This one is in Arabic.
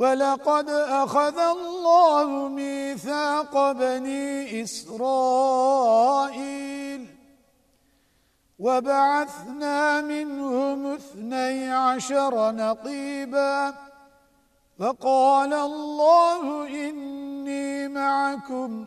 ولقد أخذ الله ميثاق بني إسرائيل وبعثنا منهم اثني عشر نقيبا فقال الله إني معكم